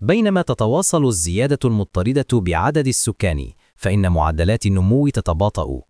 بينما تتواصل الزيادة المضطردة بعدد السكان فإن معدلات النمو تتباطأ.